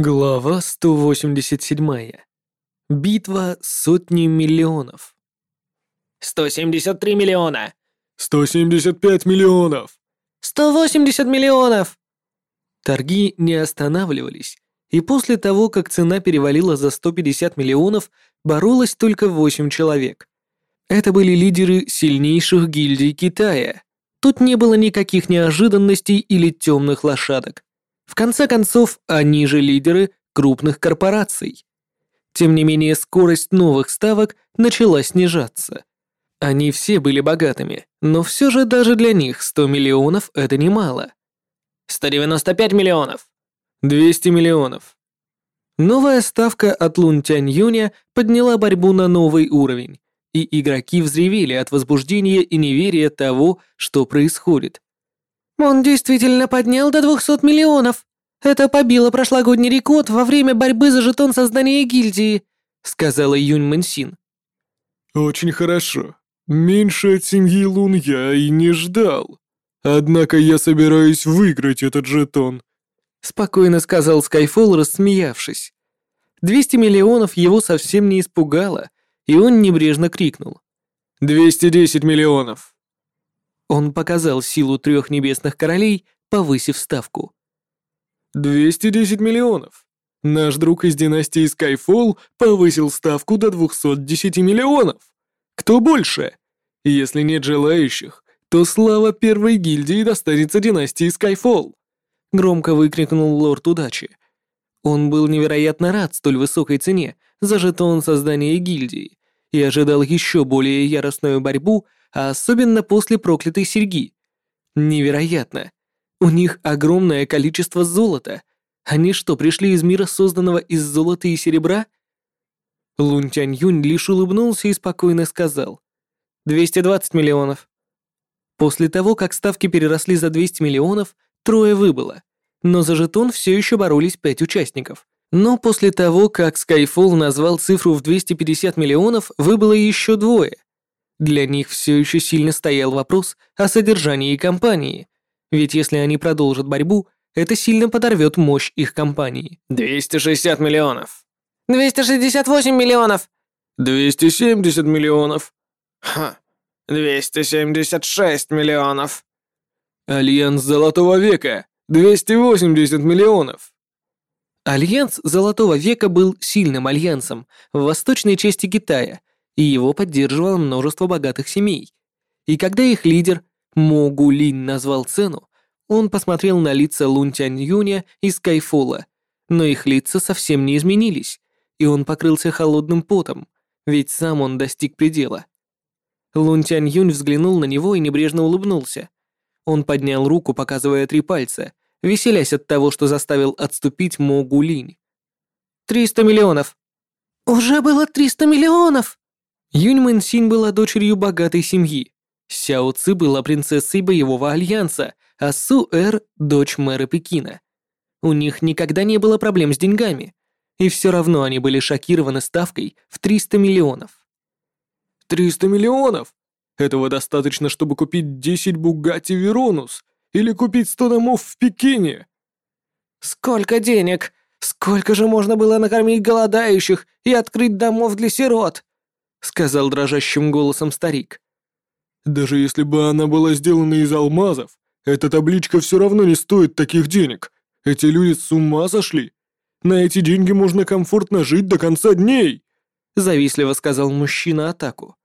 Глава 187. Битва сотни миллионов. 173 миллиона! 175 миллионов! 180 миллионов! Торги не останавливались, и после того, как цена перевалила за 150 миллионов, боролось только 8 человек. Это были лидеры сильнейших гильдий Китая. Тут не было никаких неожиданностей или темных лошадок. В конце концов, они же лидеры крупных корпораций. Тем не менее, скорость новых ставок начала снижаться. Они все были богатыми, но все же даже для них 100 миллионов – это немало. 195 миллионов! 200 миллионов. Новая ставка от Лун Тянь Юня подняла борьбу на новый уровень, и игроки взревели от возбуждения и неверия того, что происходит. Он действительно поднял до 200 миллионов. Это побило прошлогодний рекорд во время борьбы за жетон создания гильдии, сказала Юнь Мэнсин. Очень хорошо. Меньше от семьи Лун я и не ждал. Однако я собираюсь выиграть этот жетон. Спокойно сказал Скайфолл, рассмеявшись. 200 миллионов его совсем не испугало, и он небрежно крикнул. «210 миллионов!» Он показал силу трех небесных королей, повысив ставку. 210 миллионов. Наш друг из династии Skyfall повысил ставку до 210 миллионов. Кто больше? Если нет желающих, то слава первой гильдии достанется династии Skyfall. Громко выкрикнул лорд удачи. Он был невероятно рад столь высокой цене за жетон создания гильдии и ожидал еще более яростную борьбу а особенно после проклятой серьги. Невероятно. У них огромное количество золота. Они что, пришли из мира, созданного из золота и серебра? Лун Тянь Юнь лишь улыбнулся и спокойно сказал. 220 миллионов. После того, как ставки переросли за 200 миллионов, трое выбыло. Но за жетон все еще боролись пять участников. Но после того, как Skyfall назвал цифру в 250 миллионов, выбыло еще двое. Для них все еще сильно стоял вопрос о содержании компании, ведь если они продолжат борьбу, это сильно подорвет мощь их компании. 260 миллионов. 268 миллионов. 270 миллионов. Ха. 276 миллионов. Альянс Золотого века. 280 миллионов. Альянс Золотого века был сильным альянсом в восточной части Китая и его поддерживало множество богатых семей. И когда их лидер Мо Гулин назвал цену, он посмотрел на лица Лун Тянь Юня и Скайфола, но их лица совсем не изменились, и он покрылся холодным потом, ведь сам он достиг предела. Лун Тянь Юнь взглянул на него и небрежно улыбнулся. Он поднял руку, показывая три пальца, веселясь от того, что заставил отступить Мо Гулинь. «Триста миллионов!» «Уже было триста миллионов!» Юнь Мэнсинь была дочерью богатой семьи. Сяо Ци была принцессой боевого альянса, а Су Эр – дочь мэра Пекина. У них никогда не было проблем с деньгами, и все равно они были шокированы ставкой в 300 миллионов. 300 миллионов? Этого достаточно, чтобы купить 10 Бугатти Веронус или купить 100 домов в Пекине. Сколько денег? Сколько же можно было накормить голодающих и открыть домов для сирот? — сказал дрожащим голосом старик. «Даже если бы она была сделана из алмазов, эта табличка все равно не стоит таких денег. Эти люди с ума сошли. На эти деньги можно комфортно жить до конца дней!» Завистливо сказал мужчина атаку.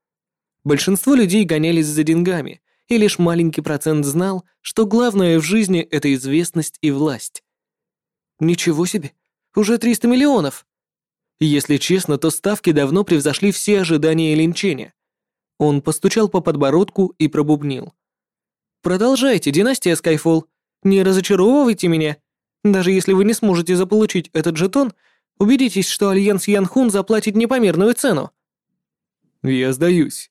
Большинство людей гонялись за деньгами, и лишь маленький процент знал, что главное в жизни — это известность и власть. «Ничего себе! Уже 300 миллионов!» Если честно, то ставки давно превзошли все ожидания Линченя. Он постучал по подбородку и пробубнил. «Продолжайте, династия Скайфолл. Не разочаровывайте меня. Даже если вы не сможете заполучить этот жетон, убедитесь, что Альянс Янхун заплатит непомерную цену». «Я сдаюсь».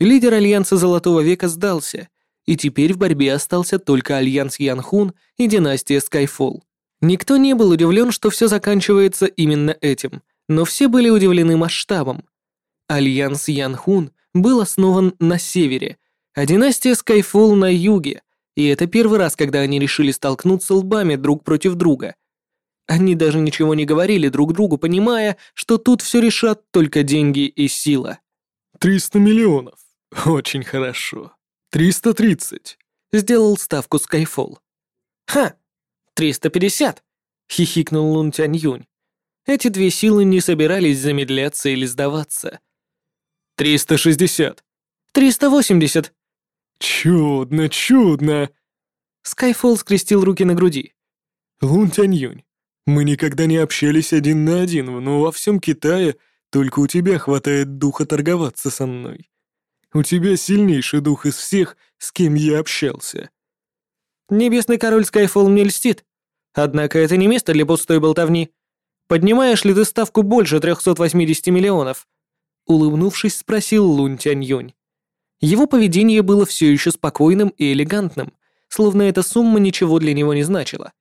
Лидер Альянса Золотого Века сдался, и теперь в борьбе остался только Альянс Янхун и династия Скайфолл. Никто не был удивлен, что все заканчивается именно этим, но все были удивлены масштабом. Альянс Янхун был основан на севере, а династия Скайфолл на юге, и это первый раз, когда они решили столкнуться лбами друг против друга. Они даже ничего не говорили друг другу, понимая, что тут все решат только деньги и сила. «Триста миллионов. Очень хорошо. Триста тридцать». Сделал ставку Скайфолл. «Ха! Триста пятьдесят!» — хихикнул Лун Тянь Юнь. Эти две силы не собирались замедляться или сдаваться. «Триста шестьдесят». «Триста восемьдесят». «Чудно, чудно!» Скайфолл скрестил руки на груди. «Лун Тянь Юнь, мы никогда не общались один на один, но во всем Китае только у тебя хватает духа торговаться со мной. У тебя сильнейший дух из всех, с кем я общался». «Небесный король Скайфолл мне льстит. Однако это не место для пустой болтовни. Поднимаешь ли ты ставку больше 380 миллионов?» Улыбнувшись, спросил Лун Тянь Юнь. Его поведение было все еще спокойным и элегантным, словно эта сумма ничего для него не значила.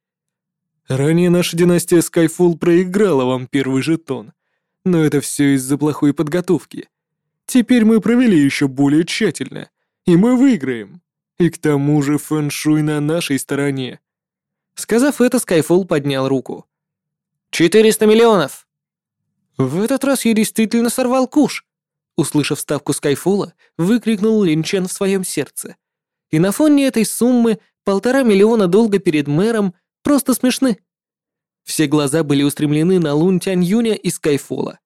Ранее наша династия Skyfall проиграла вам первый жетон, но это все из-за плохой подготовки. Теперь мы провели еще более тщательно, и мы выиграем. И к тому же фэншуй на нашей стороне. Сказав это, Skyfall поднял руку. «Четыреста миллионов!» В этот раз я действительно сорвал куш. Услышав ставку Скайфола, выкрикнул Линчен в своем сердце. И на фоне этой суммы полтора миллиона долга перед мэром – Просто смешны. Все глаза были устремлены на Лун Тянь Юня и Скайфола.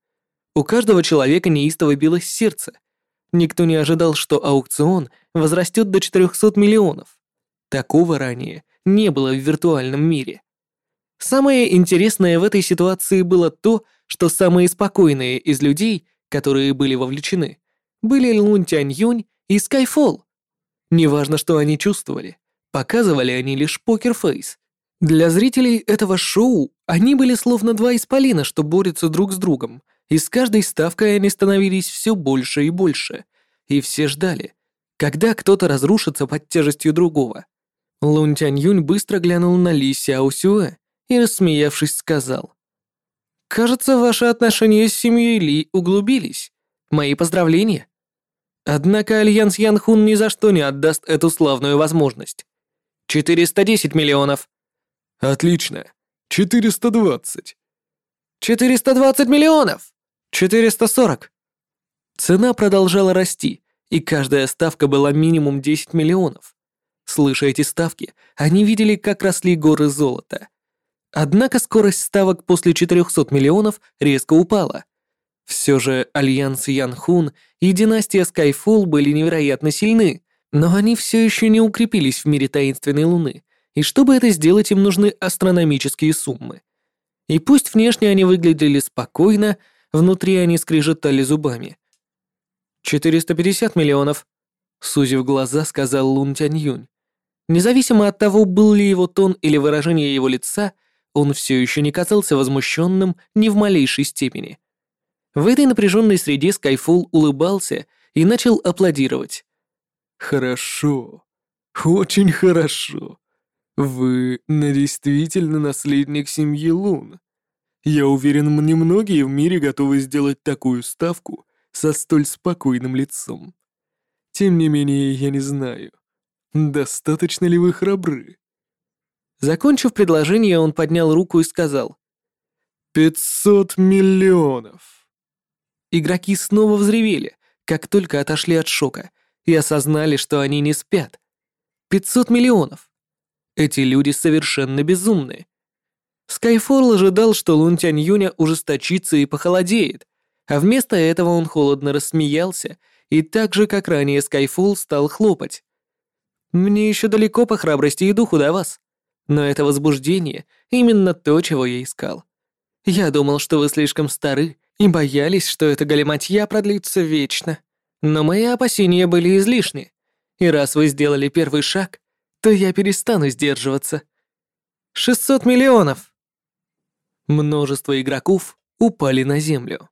У каждого человека неистово билось сердце. Никто не ожидал, что аукцион возрастет до 400 миллионов. Такого ранее не было в виртуальном мире. Самое интересное в этой ситуации было то, что самые спокойные из людей, которые были вовлечены, были Лун Тянь Юнь и Скайфол. Неважно, что они чувствовали, показывали они лишь покерфейс, для зрителей этого шоу они были словно два исполина, что борются друг с другом, и с каждой ставкой они становились все больше и больше, и все ждали, когда кто-то разрушится под тяжестью другого. Лун Тянь Юнь быстро глянул на Ли Сяо Сюэ и, рассмеявшись, сказал. «Кажется, ваши отношения с семьей Ли углубились. Мои поздравления. Однако Альянс Янхун ни за что не отдаст эту славную возможность. 410 миллионов. Отлично. 420. 420 миллионов! 440. Цена продолжала расти, и каждая ставка была минимум 10 миллионов. Слыша эти ставки, они видели, как росли горы золота. Однако скорость ставок после 400 миллионов резко упала. Все же Альянс Янхун и династия Скайфолл были невероятно сильны, но они все еще не укрепились в мире таинственной луны, и чтобы это сделать, им нужны астрономические суммы. И пусть внешне они выглядели спокойно, внутри они скрежетали зубами. «450 миллионов», — сузив глаза, сказал Лун Тянь Юнь. Независимо от того, был ли его тон или выражение его лица, он все еще не казался возмущенным ни в малейшей степени. В этой напряженной среде Скайфул улыбался и начал аплодировать. «Хорошо. Очень хорошо. Вы действительно наследник семьи Лун. Я уверен, немногие в мире готовы сделать такую ставку со столь спокойным лицом. Тем не менее, я не знаю, достаточно ли вы храбры. Закончив предложение, он поднял руку и сказал. «Пятьсот миллионов!» Игроки снова взревели, как только отошли от шока, и осознали, что они не спят. Пятьсот миллионов! Эти люди совершенно безумны. Скайфолл ожидал, что Лун Тянь Юня ужесточится и похолодеет, а вместо этого он холодно рассмеялся и так же, как ранее Скайфолл, стал хлопать. «Мне еще далеко по храбрости и духу до вас, но это возбуждение именно то, чего я искал. Я думал, что вы слишком стары и боялись, что эта галиматья продлится вечно. Но мои опасения были излишни, и раз вы сделали первый шаг, то я перестану сдерживаться. 600 миллионов! Множество игроков упали на землю.